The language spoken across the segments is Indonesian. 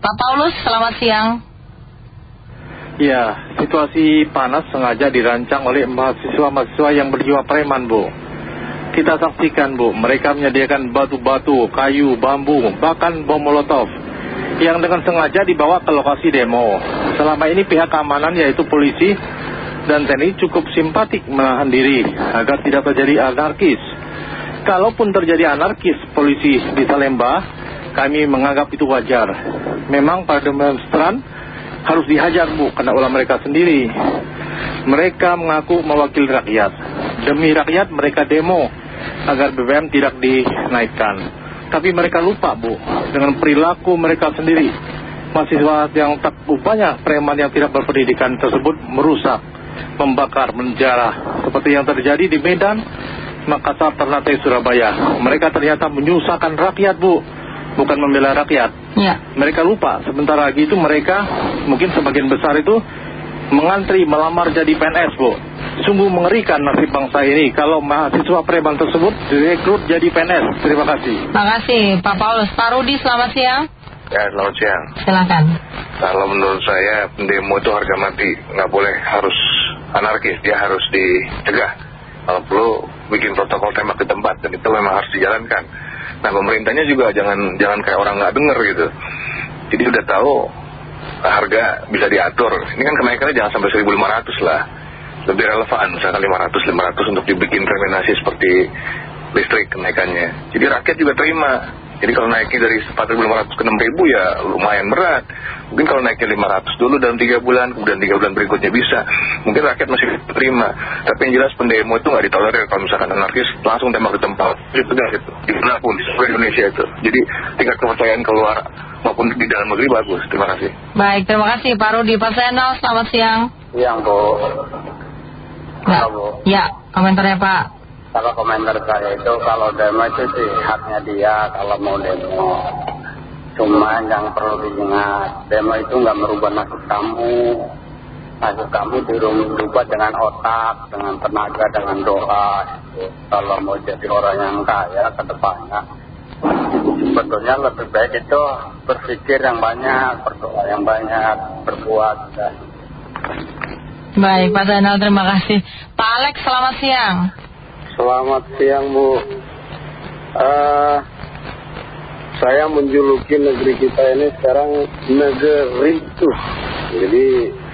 Pak Paulus, selamat siang. Ya, situasi panas sengaja dirancang oleh mahasiswa-mahasiswa yang berjiwa preman, Bu. Kita saksikan, Bu, mereka menyediakan batu-batu, kayu, bambu, bahkan bom molotov yang dengan sengaja dibawa ke lokasi demo. Selama ini pihak keamanan yaitu polisi dan TNI cukup simpatik menahan diri agar tidak terjadi anarkis. Kalaupun terjadi anarkis polisi di Salemba, kami menganggap itu wajar. Memang para demonstran harus dihajar bu karena ulah mereka sendiri. Mereka mengaku mewakili rakyat. Demi rakyat mereka demo agar BBM tidak dinaikkan. Tapi mereka lupa bu dengan perilaku mereka sendiri. Mahasiswa yang tak upanya preman yang tidak berpendidikan tersebut merusak, membakar, menjarah. Seperti yang terjadi di Medan, Makassar, Ternate, Surabaya. Mereka ternyata menyusahkan rakyat bu bukan membela rakyat. Ya. Mereka lupa, sebentar lagi itu mereka mungkin sebagian besar itu mengantri melamar jadi PNS, Bu. Sungguh mengerikan nasib bangsa ini kalau mahasiswa preman tersebut direkrut jadi PNS. Terima kasih. Terima kasih, Pak Paulus. Pak Rudi, selamat siang. Ya, selamat siang. Silakan. Kalau menurut saya, demo itu harga mati. Nggak boleh harus anarkis, dia harus dicegah. Kalau perlu, bikin protokol tembak di tempat, dan itu memang harus dijalankan. Nah pemerintahnya juga jangan jangan kayak orang nggak denger gitu. Jadi udah tahu harga bisa diatur. Ini kan kenaikannya jangan sampai 1.500 lah. Lebih relevan misalkan 500 500 untuk dibikin kriminasi seperti listrik kenaikannya. Jadi rakyat juga terima. Jadi kalau naiknya dari 4.500 ke 6.000 ya lumayan berat. Mungkin kalau naiknya 500 dulu dalam 3 bulan, kemudian 3 bulan berikutnya bisa. Mungkin rakyat masih terima. Tapi yang jelas pendemo itu nggak ditolerir kalau misalkan anarkis langsung tembak di tempat. Itu dah itu. Di mana pun di seluruh Indonesia itu. Jadi tingkat kepercayaan keluar maupun di dalam negeri bagus. Terima kasih. Baik, terima kasih Pak Rudi. Pak Senal, selamat siang. Siang Bu. Ya, ya komentarnya Pak. Kalau komentar saya itu kalau demo itu sih haknya dia kalau mau demo. Cuma yang perlu diingat, demo itu nggak merubah nasib kamu. Nasib kamu dirubah dengan otak, dengan tenaga, dengan doa. gitu. Kalau mau jadi orang yang kaya ke depannya, sebetulnya lebih baik itu berpikir yang banyak, berdoa yang banyak, berbuat. Dan Baik, Pak Senal, terima kasih. Pak Alex, selamat siang. Selamat siang Bu. Eh, saya menjuluki negeri kita ini sekarang negeri itu. Jadi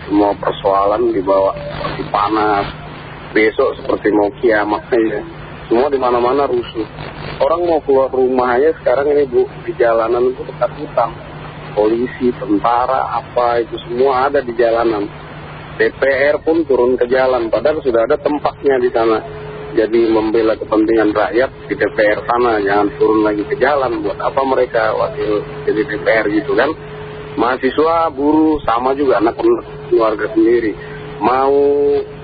semua persoalan dibawa seperti panas. Besok seperti mau kiamat aja. Semua di mana-mana rusuh. Orang mau keluar rumah aja sekarang ini Bu di jalanan itu dekat hutang. Polisi, tentara, apa itu semua ada di jalanan. DPR pun turun ke jalan, padahal sudah ada tempatnya di sana. Jadi membela kepentingan rakyat di DPR sana, jangan turun lagi ke jalan. Buat apa mereka wakil jadi DPR gitu kan? Mahasiswa, buruh, sama juga anak keluarga sendiri. Mau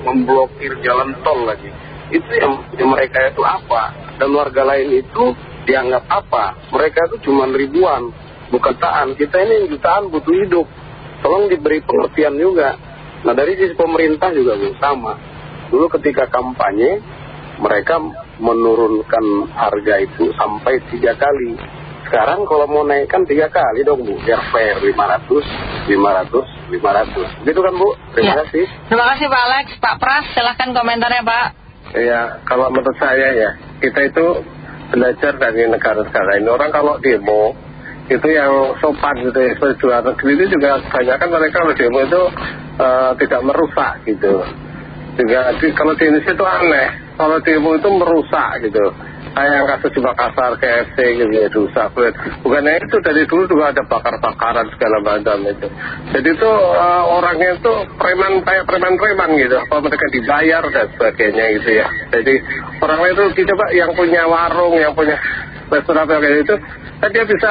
memblokir jalan tol lagi. Itu yang, yang mereka itu apa? Dan warga lain itu dianggap apa? Mereka itu cuma ribuan, bukan jutaan. Kita ini jutaan butuh hidup. Tolong diberi pengertian juga. Nah dari sisi pemerintah juga sama. Dulu ketika kampanye, mereka menurunkan harga itu sampai tiga kali. Sekarang kalau mau naikkan tiga kali dong Bu, biar fair 500, 500, 500. Gitu kan Bu? Terima Ya. kasih. Terima kasih Pak Alex. Pak Pras, silahkan komentarnya Pak. Ya, kalau menurut saya ya, kita itu belajar dari negara-negara ini. Orang kalau demo, itu yang sopan gitu ya. Seperti di luar negeri itu juga kebanyakan mereka kalau demo itu eh, tidak merusak gitu. Juga di, kalau di Indonesia itu aneh. Kalau demo itu merusak gitu. Kayak kasus di Makassar, KFC gitu ya, rusak. Bukannya itu dari dulu juga ada bakar-bakaran segala macam itu. Jadi itu eh, orangnya itu preman kayak preman-preman gitu. Apa mereka dibayar dan sebagainya gitu ya. Jadi orangnya itu kita Pak yang punya warung, yang punya restoran kayak itu kan dia bisa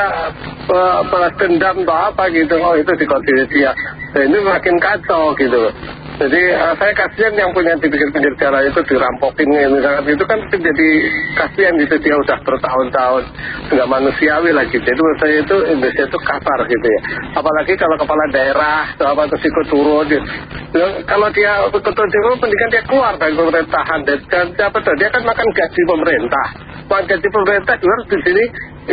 eh, balas dendam atau apa gitu oh itu di kondisi ya nah, ini makin kacau gitu jadi eh, saya kasihan yang punya di pinggir-pinggir jalan itu dirampokin misalkan itu kan jadi kasihan gitu dia udah bertahun-tahun nggak manusiawi lagi. Jadi menurut saya itu Indonesia itu kasar gitu ya. Apalagi kalau kepala daerah atau apa terus ikut turun gitu. Nah, kalau dia ikut turun pendidikan dia keluar dari pemerintahan. Dan, dan siapa tuh dia kan makan gaji pemerintah. Makan gaji pemerintah 200 di sini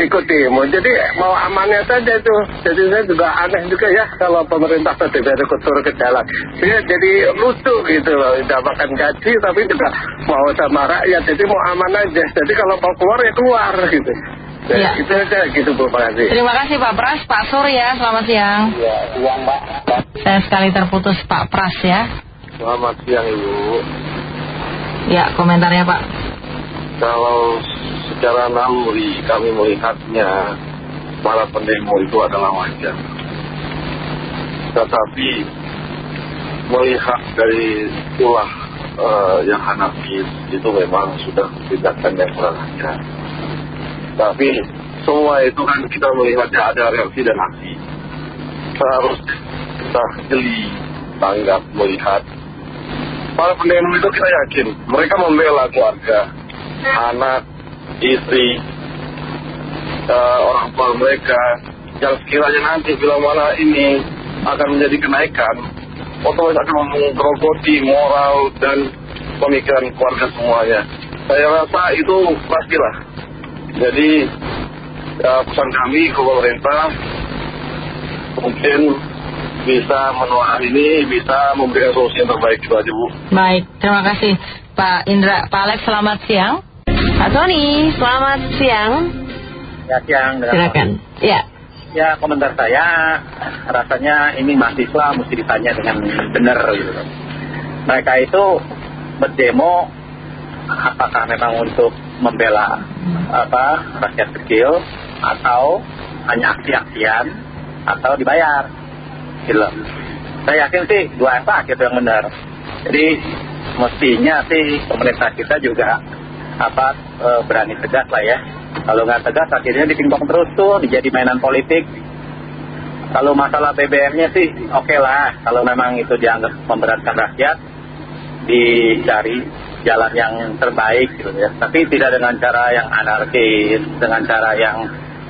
ikut demo. Jadi mau amannya saja itu Jadi saya juga aneh juga ya kalau pemerintah PBB kotor ke jalan. Dia jadi lucu gitu loh. Tidak makan gaji tapi juga mau sama rakyat. Jadi mau aman aja. Jadi kalau mau keluar ya keluar gitu. Ya. Itu aja gitu Bu. Terima kasih Pak Pras. Pak Surya selamat siang. Ya, siang Pak. Saya sekali terputus Pak Pras ya. Selamat siang Ibu. Ya komentarnya Pak. Kalau secara naluri kami melihatnya para pendemo itu adalah wajar. Tetapi melihat dari ulah eh, yang anarkis itu memang sudah tindakan yang ajar. Tapi semua itu kan kita melihatnya ada reaksi dan aksi. Seharus kita jeli, tanggap, melihat. Para pendemo itu kita yakin mereka membela keluarga, anak, istri, eh, orang tua mereka yang sekiranya nanti bila mana ini akan menjadi kenaikan otomatis akan menggerogoti moral dan pemikiran keluarga semuanya saya rasa itu pastilah jadi eh, pesan kami ke pemerintah mungkin bisa menolak ini bisa memberikan solusi yang terbaik aja Bu Baik, terima kasih Pak Indra. Pak Alex, selamat siang. Pak Tony, selamat siang. Ya siang Silakan. Ya. Ya komentar saya rasanya ini mahasiswa mesti ditanya dengan benar gitu. Mereka itu berdemo apakah memang untuk membela apa rakyat kecil atau hanya aksi-aksian atau dibayar gitu. Saya yakin sih dua yang pak itu yang benar. Jadi mestinya sih pemerintah kita juga apa eh, berani tegas lah ya. Kalau nggak tegas akhirnya dipingpong terus tuh dijadi mainan politik. Kalau masalah BBM-nya sih oke lah. Kalau memang itu dianggap memberatkan rakyat, dicari jalan yang terbaik gitu ya. Tapi tidak dengan cara yang anarkis, dengan cara yang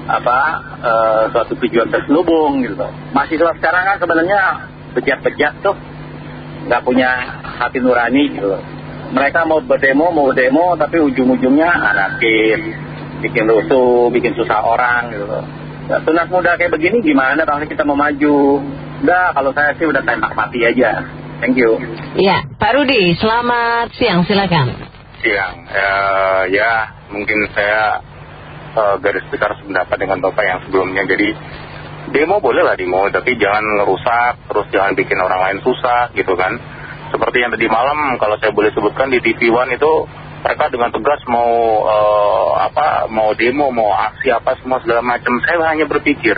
apa eh, suatu tujuan terselubung gitu. Mahasiswa sekarang kan sebenarnya bejat-bejat tuh, nggak punya hati nurani gitu. Mereka mau berdemo, mau demo, tapi ujung-ujungnya anarkis, bikin rusuh, bikin susah orang gitu. Ya, sunat muda kayak begini gimana bangsa kita mau maju? Udah, kalau saya sih udah tembak mati aja. Thank you. Ya, Pak Rudi, selamat siang. Silakan. siang. Eh, ya, mungkin saya eh, garis besar sependapat dengan Bapak yang sebelumnya. Jadi, demo boleh lah demo, tapi jangan ngerusak, terus jangan bikin orang lain susah gitu kan. Seperti yang tadi malam, kalau saya boleh sebutkan di TV One itu, mereka dengan tegas mau eh, apa, mau demo, mau aksi apa semua segala macam. Saya hanya berpikir,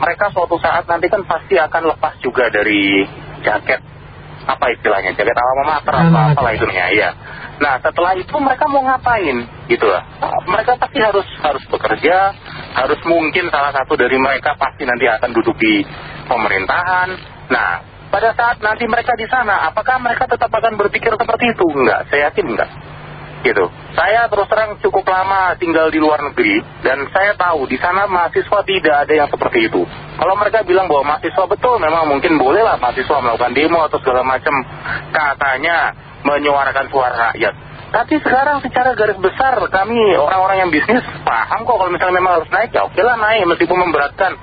mereka suatu saat nanti kan pasti akan lepas juga dari jaket. Apa istilahnya? Jaket alma mater apa apalah itunya ya nah setelah itu mereka mau ngapain? Gitu lah. Mereka pasti harus harus bekerja harus mungkin salah satu dari mereka pasti nanti akan duduk di pemerintahan. Nah pada saat nanti mereka di sana apakah mereka tetap akan berpikir seperti itu enggak saya yakin enggak gitu. Saya terus terang cukup lama tinggal di luar negeri dan saya tahu di sana mahasiswa tidak ada yang seperti itu. Kalau mereka bilang bahwa mahasiswa betul, memang mungkin bolehlah mahasiswa melakukan demo atau segala macam katanya menyuarakan suara rakyat. Tapi sekarang secara garis besar kami orang-orang yang bisnis paham kok kalau misalnya memang harus naik ya oke lah naik meskipun memberatkan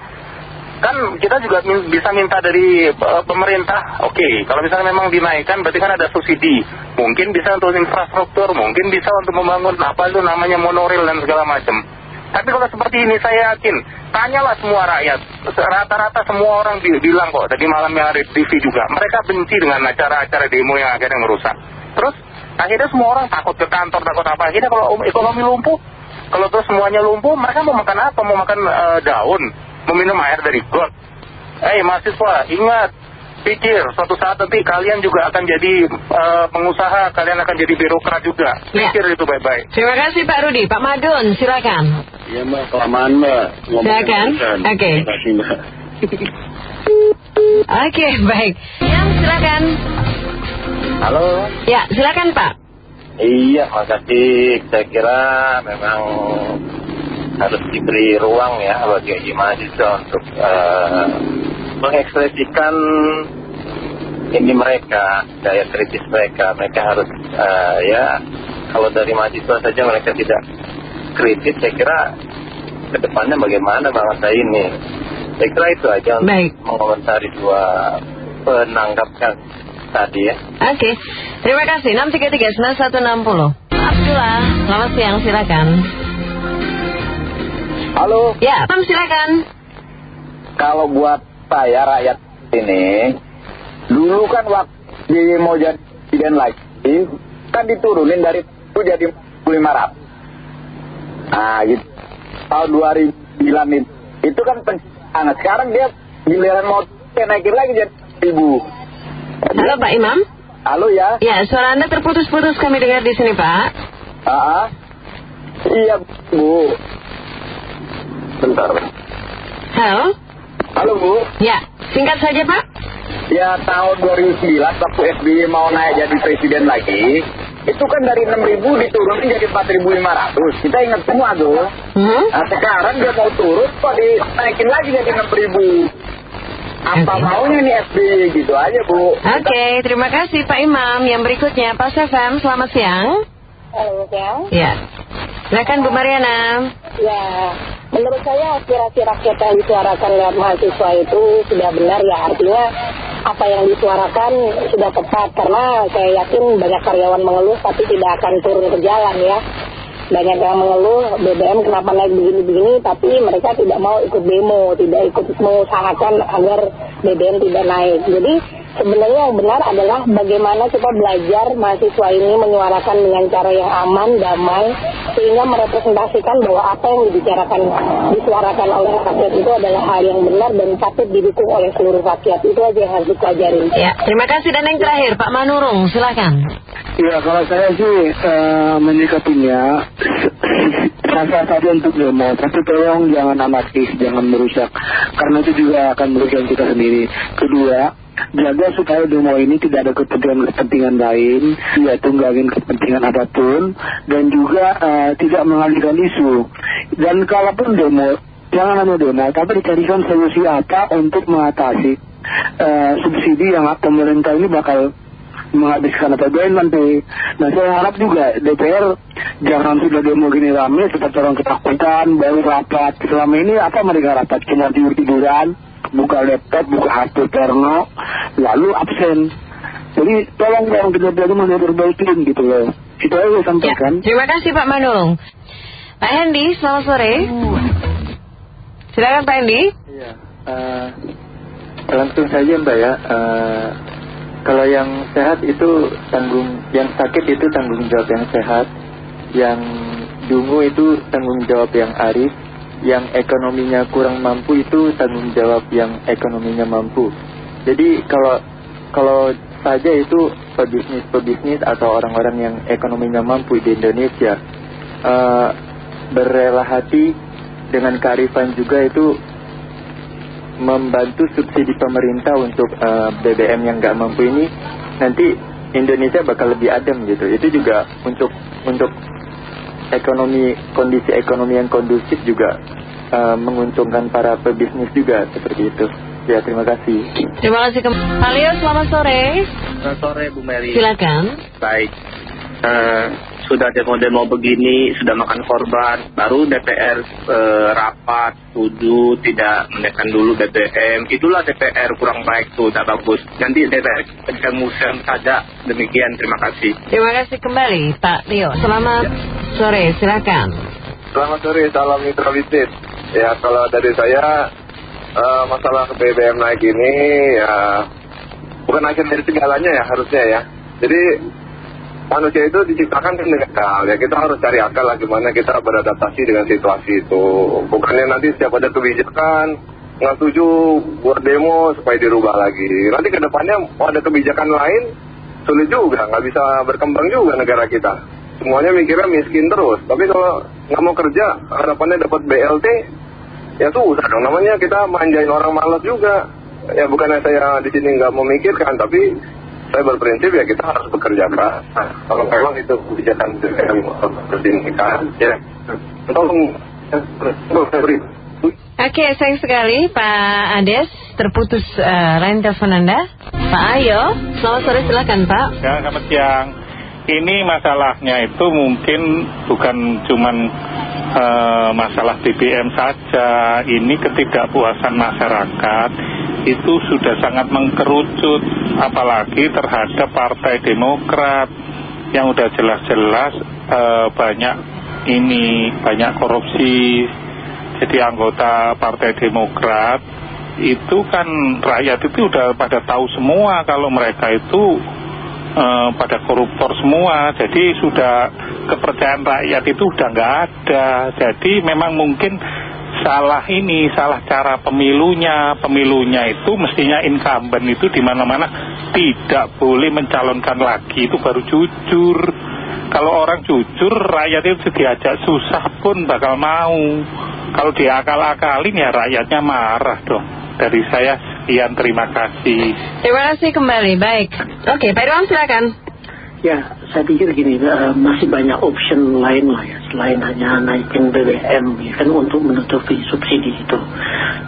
kan kita juga bisa minta dari eh, pemerintah, oke, kalau misalnya memang dinaikkan berarti kan ada subsidi, mungkin bisa untuk infrastruktur, mungkin bisa untuk membangun apa itu namanya monorail dan segala macam. Tapi kalau seperti ini saya yakin, tanyalah semua rakyat, rata-rata semua orang bi- bilang kok, tadi malam yang ada di TV juga, mereka benci dengan acara-acara demo yang akhirnya merusak. Terus akhirnya semua orang takut ke kantor, takut apa, akhirnya kalau ekonomi lumpuh, kalau terus semuanya lumpuh, mereka mau makan apa? Mau makan eh, daun, meminum air dari got. Eh mahasiswa, ingat, pikir suatu saat nanti kalian juga akan jadi eh, pengusaha, kalian akan jadi birokrat juga. Ya. Pikir itu baik-baik. Terima kasih Pak Rudi. Pak Madun, silakan. Iya Mbak, kelamaan Mbak. Silakan. Oke. Terima kasih Mbak. Oke, baik. Yang silakan. Halo. Ya, silakan Pak. Iya, makasih. Saya kira memang harus diberi ruang ya bagi mahasiswa untuk eh, mengekspresikan ini mereka, daya kritis mereka. Mereka harus eh, ya kalau dari mahasiswa saja mereka tidak kritis, saya kira ke depannya bagaimana bangsa ini. Saya kira itu aja untuk Baik. mengomentari dua penanggapkan tadi ya. Oke, terima kasih. 633-9160. Abdullah, selamat siang, silakan. Halo, Ya, Mam, silakan. kalau buat saya rakyat ini, dulu kan waktu mau jadi presiden lagi, kan diturunin dari itu jadi 500. Nah, gitu. Tahun 2009 itu, itu kan pencana. Sekarang dia giliran mau naikin lagi jadi 1000. Halo, Pak Imam. Halo ya. Ya, suara Anda terputus-putus kami dengar di sini, Pak. Ah, iya Bu. Bentar. Halo? Halo Bu. Ya, singkat saja, Pak. Ya tahun 2009 waktu SBY mau naik jadi presiden lagi, itu kan dari 6.000 diturunin jadi 4.500. Kita ingat semua tuh. Hmm? Nah sekarang dia mau turun kok dinaikin lagi jadi 6.000. Apa Oke. maunya nih SBY gitu aja Bu. Oke, terima kasih Pak Imam. Yang berikutnya, Pak Sefem, selamat siang. Halo, siang. Ya. Silakan Bu Mariana. Ya, menurut saya aspirasi rakyat yang disuarakan lewat mahasiswa itu sudah benar ya. Artinya apa yang disuarakan sudah tepat karena saya yakin banyak karyawan mengeluh tapi tidak akan turun ke jalan ya. Banyak yang mengeluh BBM kenapa naik begini-begini tapi mereka tidak mau ikut demo, tidak ikut mengusahakan agar BBM tidak naik. Jadi sebenarnya yang benar adalah bagaimana kita belajar mahasiswa ini menyuarakan dengan cara yang aman, damai, sehingga merepresentasikan bahwa apa yang dibicarakan, disuarakan oleh rakyat itu adalah hal yang benar dan patut didukung oleh seluruh rakyat. Itu aja yang harus dipelajari. Ya, terima kasih dan yang terakhir Pak Manurung, silakan. Ya kalau saya sih eh, menyikapinya sah-sah saja untuk demo, tapi tolong jangan anarkis, jangan merusak, karena itu juga akan merugikan kita sendiri. Kedua, jaga supaya demo ini tidak ada kepentingan-kepentingan lain, ya tunggangin kepentingan apa pun, dan juga eh, tidak mengalihkan isu. Dan kalaupun demo, jangan hanya demo, tapi dicarikan solusi apa untuk mengatasi eh, subsidi yang pemerintah ini bakal menghabiskan APBN nanti. Nah saya harap juga DPR jangan sudah demo gini rame tetap orang ketakutan baru rapat. Selama ini apa mereka rapat cuma tidur tiduran, buka laptop, buka HP porno, lalu absen. Jadi tolong dong kita dari mana perbaikin gitu loh. Itu aja saya Ya, sampaikan. terima kasih Pak Manurung. Pak Hendy, selamat sore. Silakan Pak Hendy. Iya, eh, langsung saja Mbak ya. Eh, kalau yang sehat itu tanggung, yang sakit itu tanggung jawab yang sehat, yang dungu itu tanggung jawab yang arif, yang ekonominya kurang mampu itu tanggung jawab yang ekonominya mampu. Jadi kalau kalau saja itu pebisnis-pebisnis atau orang-orang yang ekonominya mampu di Indonesia berrela hati dengan kearifan juga itu membantu subsidi pemerintah untuk eh, BBM yang nggak mampu ini nanti Indonesia bakal lebih adem gitu itu juga untuk untuk ekonomi kondisi ekonomi yang kondusif juga eh, menguntungkan para pebisnis juga seperti itu ya terima kasih Terima kasih kembali. Pak Leo, selamat sore. Selamat sore Bu Mary. Silakan. Baik. Eh, sudah demo-demo begini, sudah makan korban, baru DPR eh, rapat, setuju, tidak menaikkan dulu BBM. Itulah DPR kurang baik tuh, tidak bagus. Nanti DPR kita musem saja. Demikian, terima kasih. Terima kasih kembali Pak Leo. Selamat sore, silakan. Selamat sore, salam mitra. Ya, kalau dari saya, eh, masalah BBM naik ini, ya, bukan akhir dari segalanya ya harusnya ya. Jadi, manusia itu diciptakan kan dengan akal. Ya, kita harus cari akal lah gimana kita beradaptasi dengan situasi itu. Bukannya nanti setiap ada kebijakan, nggak setuju buat demo supaya dirubah lagi. Nanti ke depannya mau ada kebijakan lain, sulit juga, nggak bisa berkembang juga negara kita. Semuanya mikirnya miskin terus. Tapi kalau nggak mau kerja, harapannya dapat BLT, ya susah dong. Namanya kita manjain orang malas juga. Ya bukannya saya di sini nggak memikirkan, tapi saya berprinsip ya kita harus bekerja keras. Nah, kalau memang itu kebijakan BBM seperti ini kan, ya tolong saya beri. Oke, sayang sekali Pak Ades, terputus eh, line telepon Anda. Pak Ayo, selamat sore silakan Pak. Ya, selamat siang. Ini masalahnya itu mungkin bukan cuman eh, masalah BBM saja, ini ketidakpuasan masyarakat itu sudah sangat mengkerucut, apalagi terhadap Partai Demokrat yang udah jelas-jelas eh, banyak ini banyak korupsi. Jadi anggota Partai Demokrat itu kan rakyat itu udah pada tahu semua kalau mereka itu eh, pada koruptor semua. Jadi sudah kepercayaan rakyat itu udah nggak ada. Jadi memang mungkin salah ini, salah cara pemilunya. Pemilunya itu mestinya incumbent itu di mana-mana tidak boleh mencalonkan lagi itu baru jujur. Kalau orang jujur, rakyat itu diajak susah pun bakal mau. Kalau diakal-akalin ya rakyatnya marah dong. Dari saya sekian, terima kasih. Terima kasih kembali, baik. Oke, Pak Irwan silakan. Ya, saya pikir gini, eh, masih banyak option lain lah ya, selain hanya naikin BBM ya kan untuk menutupi subsidi itu.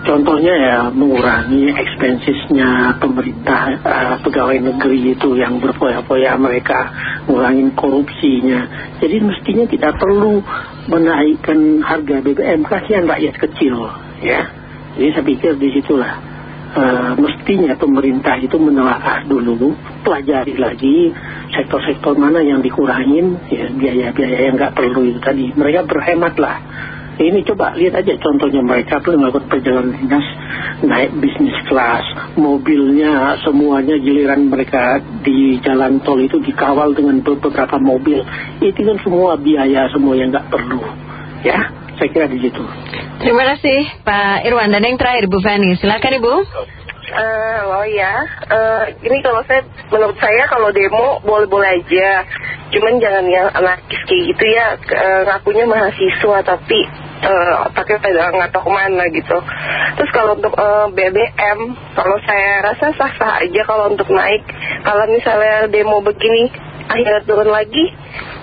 Contohnya ya mengurangi expensesnya pemerintah eh, pegawai negeri itu yang berfoya-foya mereka, ngurangin korupsinya. Jadi mestinya tidak perlu menaikkan harga BBM, kasihan rakyat kecil ya. Jadi saya pikir di situlah uh, mestinya pemerintah itu menelaah dulu, pelajari lagi sektor-sektor mana yang dikurangin, ya, biaya-biaya yang nggak perlu itu tadi. Mereka berhemat lah. Ini coba lihat aja contohnya mereka tuh melakukan perjalanan dinas naik bisnis kelas, mobilnya semuanya giliran mereka di jalan tol itu dikawal dengan beberapa mobil. Itu kan semua biaya semua yang nggak perlu, ya. Saya kira di situ. Terima kasih Pak Irwan dan yang terakhir Bu Feni, silakan Ibu. Eh, oh ya, eh, ini kalau saya, menurut saya kalau demo boleh-boleh aja, cuman jangan yang anarkis kayak gitu ya, eh, ngakunya mahasiswa tapi eh, otaknya pada nggak tahu ke mana gitu. Terus kalau untuk eh, BBM, kalau saya rasa sah-sah aja kalau untuk naik, kalau misalnya demo begini akhirnya turun lagi,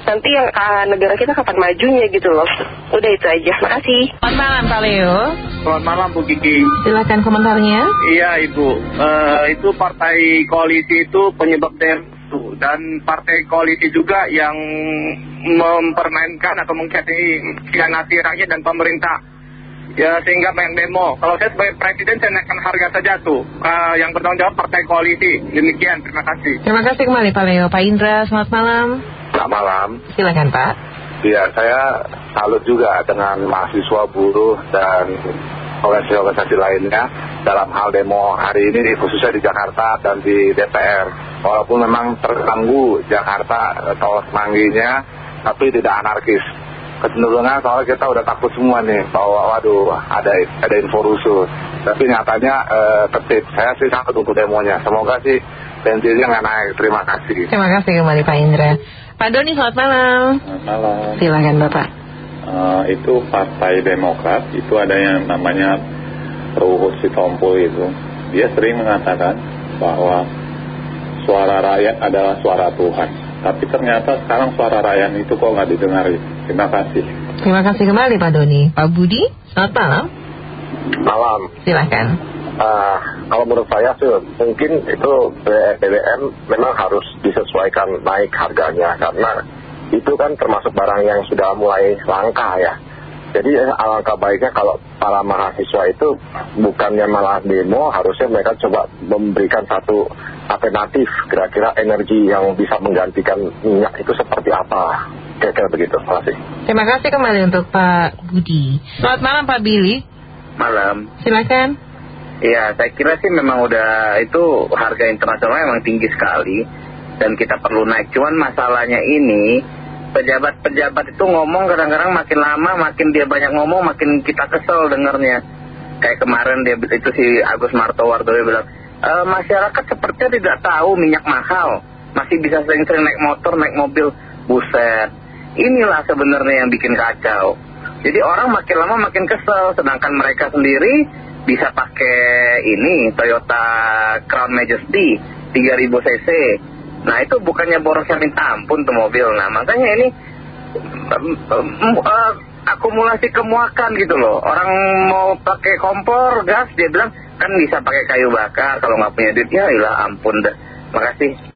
nanti yang ah, negara kita kapan majunya gitu loh. Udah itu aja, makasih. Selamat malam Pak Leo. Selamat malam Bu Kiki. Silakan komentarnya. Iya Ibu, Eh, itu partai koalisi itu penyebab demo dan partai koalisi juga yang mempermainkan atau mengkhianati rakyat dan pemerintah. Ya sehingga banyak demo. Kalau saya sebagai presiden saya naikkan harga saja tuh. Eh, yang bertanggung jawab partai koalisi. Demikian, terima kasih. Terima kasih kembali Pak Leo. Pak Indra, selamat malam. Selamat malam. Silakan Pak. Ya, saya salut juga dengan mahasiswa buruh dan organisasi-organisasi lainnya dalam hal demo hari ini khususnya di Jakarta dan di DPR. Walaupun memang terganggu Jakarta tol semangginya, tapi tidak anarkis. Kecenderungan soalnya kita udah takut semua nih bahwa waduh ada ada info rusuh. Tapi nyatanya eh, tertib. Saya sih sangat untuk demonya. Semoga sih bensinnya nggak naik. Terima kasih. Terima kasih kembali Pak Indra. Pak Doni, selamat malam. malam. Silakan Bapak. Eh, itu Partai Demokrat, itu ada yang namanya Ruhut Sitompul itu. Dia sering mengatakan bahwa suara rakyat adalah suara Tuhan. Tapi ternyata sekarang suara rakyat itu kok nggak didengarin. Terima kasih. Terima kasih kembali Pak Doni. Pak Budi, selamat malam. Malam. Silakan. Ah, kalau menurut saya sih mungkin itu BBM memang harus disesuaikan naik harganya karena itu kan termasuk barang yang sudah mulai langka ya. Jadi eh, alangkah baiknya kalau para mahasiswa itu bukannya malah demo, harusnya mereka coba memberikan satu alternatif kira-kira energi yang bisa menggantikan minyak itu seperti apa. Kira-kira begitu. Terima kasih. Terima kasih kembali untuk Pak Budi. Selamat malam Pak Billy. Malam. Silakan. Iya, saya kira sih memang udah itu harga internasional memang tinggi sekali dan kita perlu naik. Cuman masalahnya ini pejabat-pejabat itu ngomong kadang-kadang makin lama makin dia banyak ngomong makin kita kesel dengarnya. Kayak kemarin dia itu si Agus Martowardo bilang "E, masyarakat sepertinya tidak tahu minyak mahal, masih bisa sering-sering naik motor, naik mobil, buset. Inilah sebenarnya yang bikin kacau. Jadi orang makin lama makin kesel, sedangkan mereka sendiri bisa pakai ini Toyota Crown Majesty 3000 cc. Nah itu bukannya borosnya minta ampun tuh mobil. Nah makanya ini eh, akumulasi kemuakan gitu loh. Orang mau pakai kompor gas dia bilang kan bisa pakai kayu bakar kalau nggak punya duit ya ilah ampun dah. Makasih.